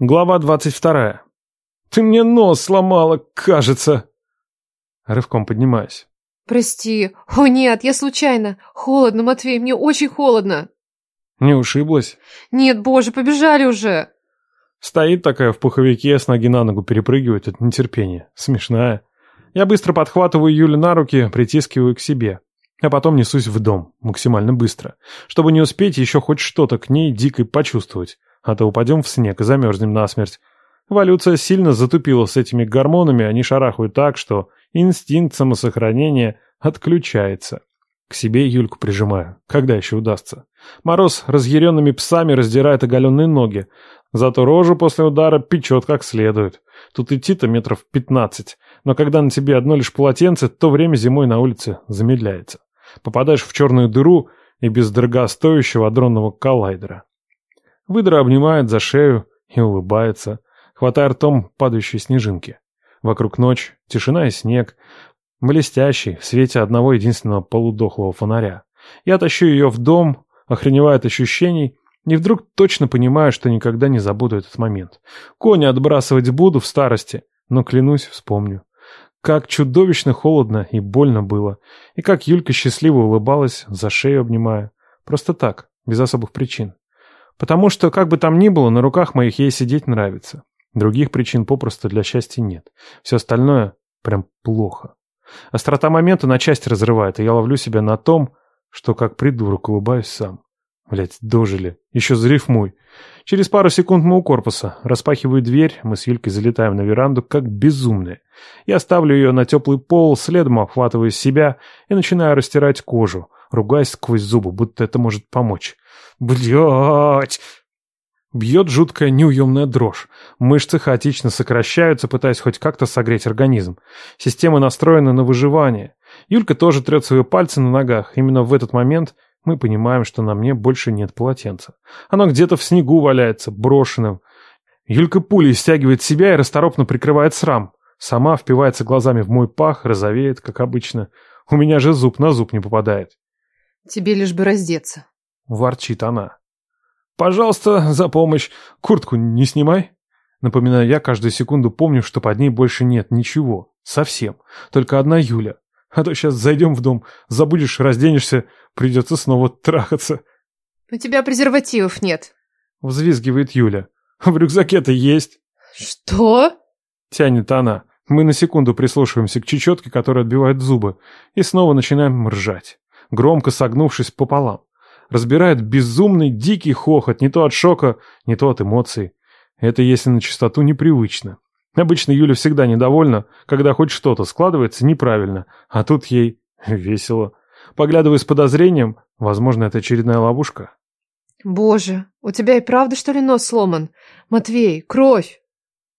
Глава двадцать вторая. «Ты мне нос сломала, кажется!» Рывком поднимаюсь. Прости. О нет, я случайно. Холодно, Матвей, мне очень холодно. Не ушиблась? Нет, боже, побежали уже. Стоит такая в пуховике, с ноги на ногу перепрыгивает от нетерпения. Смешная. Я быстро подхватываю Юлю на руки, притискиваю к себе. А потом несусь в дом, максимально быстро, чтобы не успеть еще хоть что-то к ней дикой почувствовать а то упадем в снег и замерзнем насмерть. Эволюция сильно затупила с этими гормонами, они шарахают так, что инстинкт самосохранения отключается. К себе Юльку прижимаю. Когда еще удастся? Мороз разъяренными псами раздирает оголенные ноги. Зато рожу после удара печет как следует. Тут идти-то метров пятнадцать. Но когда на тебе одно лишь полотенце, то время зимой на улице замедляется. Попадаешь в черную дыру и без дорогостоящего адронного коллайдера. Выдра обнимает за шею и улыбается, хватая ртом падающие снежинки. Вокруг ночь, тишина и снег, блестящий в свете одного единственного полудохлого фонаря. Я тащу ее в дом, охреневая от ощущений, и вдруг точно понимаю, что никогда не забуду этот момент. Коня отбрасывать буду в старости, но, клянусь, вспомню. Как чудовищно холодно и больно было, и как Юлька счастливо улыбалась, за шею обнимая. Просто так, без особых причин. Потому что, как бы там ни было, на руках моих ей сидеть нравится. Других причин попросту для счастья нет. Все остальное прям плохо. Острота момента на части разрывает, и я ловлю себя на том, что как придурок улыбаюсь сам. Блять, дожили. Еще зарифмуй. Через пару секунд мы у корпуса. Распахиваю дверь, мы с Юлькой залетаем на веранду, как безумные. Я ставлю ее на теплый пол, следом обхватываю себя и начинаю растирать кожу, ругаясь сквозь зубы, будто это может помочь. Блять! Бьет жуткая неуемная дрожь. Мышцы хаотично сокращаются, пытаясь хоть как-то согреть организм. Система настроена на выживание. Юлька тоже трет свои пальцы на ногах. Именно в этот момент мы понимаем, что на мне больше нет полотенца. Оно где-то в снегу валяется, брошенным. Юлька пулей стягивает себя и расторопно прикрывает срам. Сама впивается глазами в мой пах, розовеет, как обычно. У меня же зуб на зуб не попадает. Тебе лишь бы раздеться. — ворчит она. «Пожалуйста, за помощь. Куртку не снимай». Напоминаю я, каждую секунду помню, что под ней больше нет ничего. Совсем. Только одна Юля. А то сейчас зайдем в дом, забудешь, разденешься, придется снова трахаться. «У тебя презервативов нет», — взвизгивает Юля. «В рюкзаке-то есть». «Что?» — тянет она. Мы на секунду прислушиваемся к чечетке, которая отбивает зубы, и снова начинаем ржать, громко согнувшись пополам разбирает безумный дикий хохот, не то от шока, не то от эмоций. Это если на чистоту непривычно. Обычно Юля всегда недовольна, когда хоть что-то складывается неправильно, а тут ей весело. Поглядывая с подозрением, возможно, это очередная ловушка. «Боже, у тебя и правда, что ли, нос сломан? Матвей, кровь!»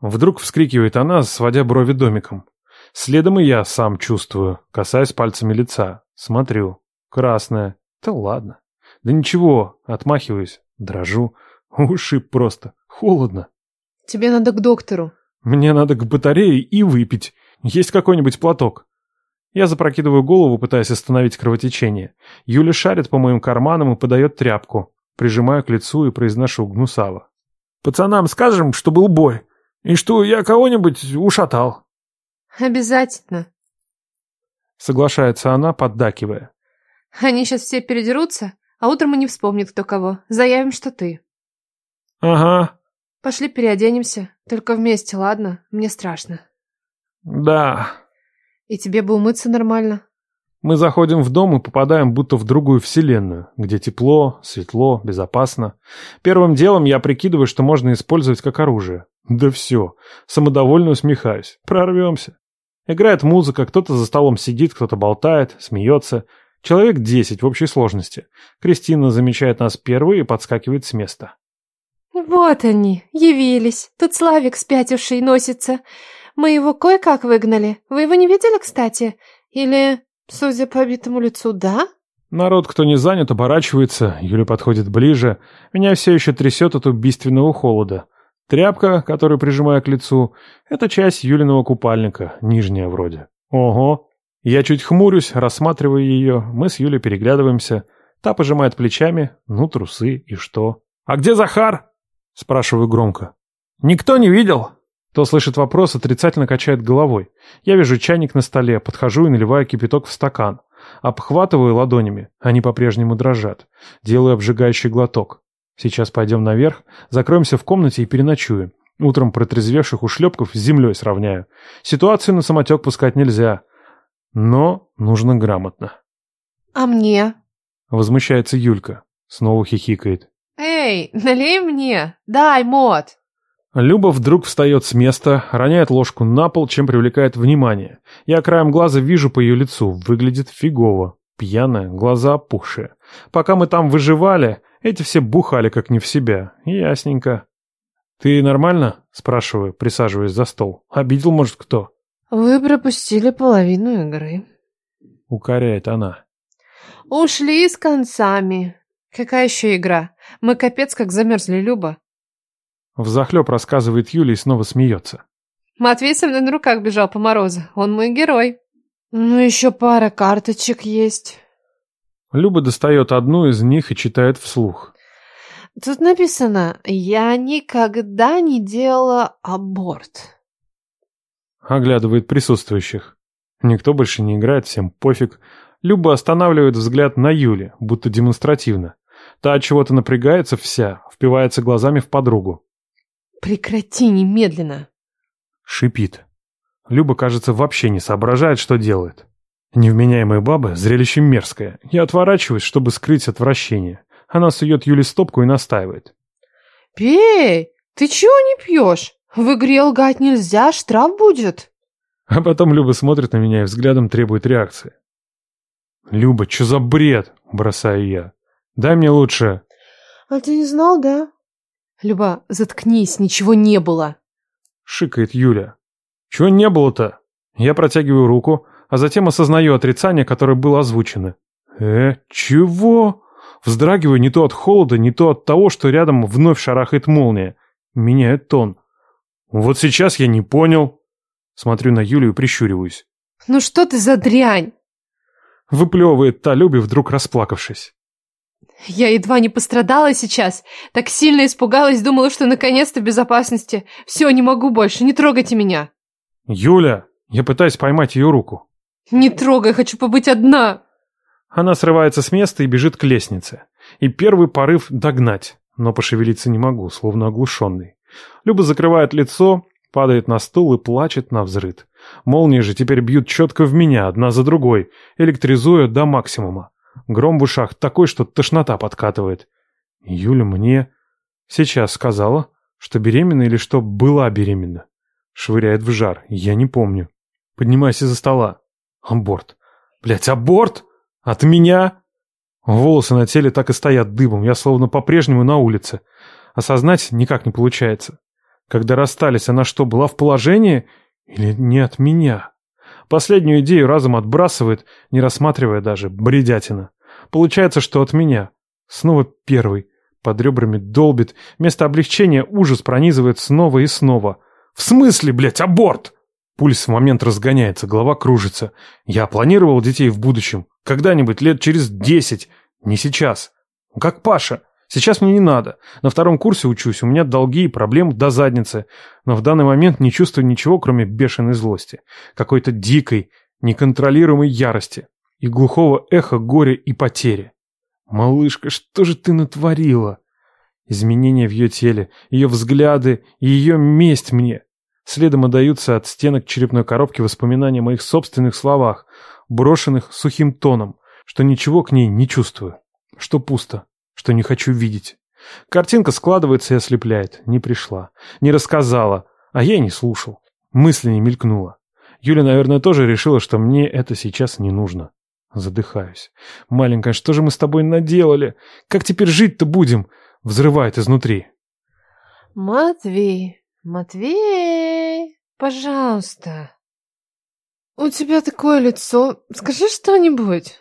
Вдруг вскрикивает она, сводя брови домиком. Следом и я сам чувствую, касаясь пальцами лица. Смотрю. Красная. Да ладно. Да ничего, отмахиваюсь, дрожу. Ушиб просто. Холодно. Тебе надо к доктору. Мне надо к батарее и выпить. Есть какой-нибудь платок? Я запрокидываю голову, пытаясь остановить кровотечение. Юля шарит по моим карманам и подает тряпку. Прижимаю к лицу и произношу гнусаво. «Пацанам скажем, что был бой, и что я кого-нибудь ушатал». «Обязательно», — соглашается она, поддакивая. «Они сейчас все передерутся, а утром и не вспомнит кто кого. Заявим, что ты. Ага. Пошли переоденемся. Только вместе, ладно? Мне страшно. Да. И тебе бы умыться нормально. Мы заходим в дом и попадаем будто в другую вселенную, где тепло, светло, безопасно. Первым делом я прикидываю, что можно использовать как оружие. Да все. Самодовольно усмехаюсь. Прорвемся. Играет музыка, кто-то за столом сидит, кто-то болтает, смеется. Человек десять в общей сложности. Кристина замечает нас первой и подскакивает с места. «Вот они, явились. Тут Славик спятивший носится. Мы его кое-как выгнали. Вы его не видели, кстати? Или, судя по битому лицу, да?» Народ, кто не занят, оборачивается. Юля подходит ближе. Меня все еще трясет от убийственного холода. Тряпка, которую прижимаю к лицу, это часть Юлиного купальника, нижняя вроде. Ого, я чуть хмурюсь, рассматривая ее, мы с Юлей переглядываемся. Та пожимает плечами, ну, трусы, и что? «А где Захар?» – спрашиваю громко. «Никто не видел?» То слышит вопрос, отрицательно качает головой. Я вижу чайник на столе, подхожу и наливаю кипяток в стакан. Обхватываю ладонями, они по-прежнему дрожат. Делаю обжигающий глоток. Сейчас пойдем наверх, закроемся в комнате и переночуем. Утром протрезвевших ушлепков с землей сравняю. Ситуацию на самотек пускать нельзя. Но нужно грамотно. А мне? Возмущается Юлька. Снова хихикает. Эй, налей мне. Дай, мод. Люба вдруг встает с места, роняет ложку на пол, чем привлекает внимание. Я краем глаза вижу по ее лицу. Выглядит фигово. Пьяная, глаза опухшие. Пока мы там выживали, эти все бухали как не в себя. Ясненько. «Ты нормально?» – спрашиваю, присаживаясь за стол. «Обидел, может, кто?» «Вы пропустили половину игры», – укоряет она. «Ушли с концами. Какая еще игра? Мы капец как замерзли, Люба». Взахлеб рассказывает Юля и снова смеется. Матвей со мной на руках бежал по морозу. Он мой герой. Ну, еще пара карточек есть. Люба достает одну из них и читает вслух. Тут написано «Я никогда не делала аборт». Оглядывает присутствующих. Никто больше не играет, всем пофиг. Люба останавливает взгляд на Юле, будто демонстративно. Та от чего-то напрягается вся, впивается глазами в подругу. «Прекрати немедленно!» Шипит. Люба, кажется, вообще не соображает, что делает. Невменяемая баба — зрелище мерзкое. Я отворачиваюсь, чтобы скрыть отвращение. Она сует Юле стопку и настаивает. «Пей! Ты чего не пьешь? В игре лгать нельзя, штраф будет!» А потом Люба смотрит на меня и взглядом требует реакции. «Люба, что за бред?» — бросаю я. «Дай мне лучше...» «А ты не знал, да?» «Люба, заткнись, ничего не было!» — шикает Юля. «Чего не было-то?» Я протягиваю руку, а затем осознаю отрицание, которое было озвучено. «Э, чего?» Вздрагиваю не то от холода, не то от того, что рядом вновь шарахает молния. Меняет тон. Вот сейчас я не понял. Смотрю на Юлю и прищуриваюсь. «Ну что ты за дрянь?» Выплевывает та Люби, вдруг расплакавшись. Я едва не пострадала сейчас. Так сильно испугалась, думала, что наконец-то в безопасности. Все, не могу больше, не трогайте меня. Юля, я пытаюсь поймать ее руку. Не трогай, хочу побыть одна. Она срывается с места и бежит к лестнице. И первый порыв догнать, но пошевелиться не могу, словно оглушенный. Люба закрывает лицо, падает на стул и плачет на взрыд. Молнии же теперь бьют четко в меня, одна за другой, электризуя до максимума. Гром в ушах такой, что тошнота подкатывает. Юля мне сейчас сказала, что беременна или что была беременна. Швыряет в жар, я не помню. Поднимайся за стола. Аборт. Блять, аборт? От меня? Волосы на теле так и стоят дыбом, я словно по-прежнему на улице. Осознать никак не получается. Когда расстались, она что, была в положении? Или не от меня? Последнюю идею разум отбрасывает, не рассматривая даже, бредятина. Получается, что от меня. Снова первый. Под ребрами долбит. Вместо облегчения ужас пронизывает снова и снова. В смысле, блядь, аборт? Пульс в момент разгоняется, голова кружится. Я планировал детей в будущем. Когда-нибудь лет через десять. Не сейчас. Как Паша. Сейчас мне не надо. На втором курсе учусь, у меня долги и проблемы до задницы. Но в данный момент не чувствую ничего, кроме бешеной злости. Какой-то дикой, неконтролируемой ярости. И глухого эха горя и потери. «Малышка, что же ты натворила?» Изменения в ее теле, ее взгляды и ее месть мне. Следом отдаются от стенок черепной коробки воспоминания о моих собственных словах, брошенных сухим тоном, что ничего к ней не чувствую, что пусто, что не хочу видеть. Картинка складывается и ослепляет. Не пришла. Не рассказала. А я и не слушал. Мысли не мелькнула. Юля, наверное, тоже решила, что мне это сейчас не нужно. Задыхаюсь. Маленькая, что же мы с тобой наделали? Как теперь жить-то будем? Взрывает изнутри. Матвей, Матвей, пожалуйста. У тебя такое лицо. Скажи что-нибудь.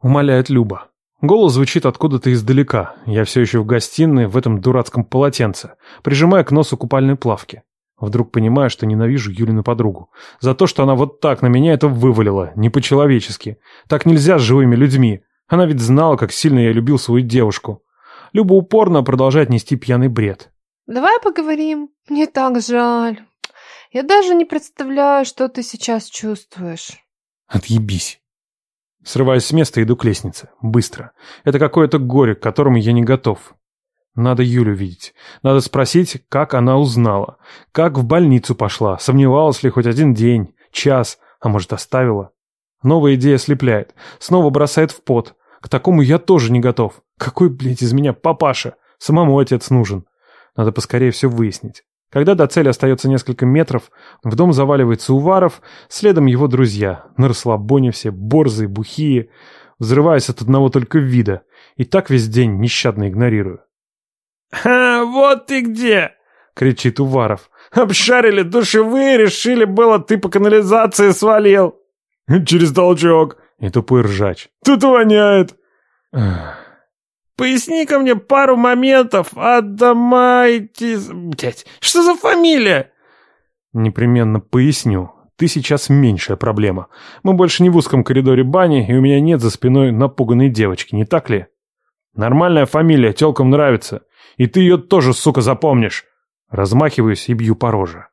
Умоляет Люба. Голос звучит откуда-то издалека. Я все еще в гостиной в этом дурацком полотенце, прижимая к носу купальной плавки. Вдруг понимаю, что ненавижу Юлину подругу. За то, что она вот так на меня это вывалила, не по-человечески. Так нельзя с живыми людьми. Она ведь знала, как сильно я любил свою девушку. Люба упорно продолжает нести пьяный бред. Давай поговорим. Мне так жаль. Я даже не представляю, что ты сейчас чувствуешь. Отъебись. Срываюсь с места иду к лестнице. Быстро. Это какое-то горе, к которому я не готов. Надо Юлю видеть. Надо спросить, как она узнала. Как в больницу пошла. Сомневалась ли хоть один день, час, а может оставила. Новая идея ослепляет. Снова бросает в пот. К такому я тоже не готов. Какой, блядь, из меня папаша? Самому отец нужен. Надо поскорее все выяснить. Когда до цели остается несколько метров, в дом заваливается Уваров, следом его друзья. На расслабоне все, борзые, бухие, взрываясь от одного только вида. И так весь день нещадно игнорирую. «Ха, вот ты где!» — кричит Уваров. «Обшарили душевые, решили было, ты по канализации свалил!» «Через толчок!» И тупой ржач. «Тут воняет!» Поясни-ка мне пару моментов. Адамайтис... Блять, что за фамилия? Непременно поясню. Ты сейчас меньшая проблема. Мы больше не в узком коридоре бани, и у меня нет за спиной напуганной девочки, не так ли? Нормальная фамилия, тёлкам нравится. И ты ее тоже, сука, запомнишь. Размахиваюсь и бью по роже.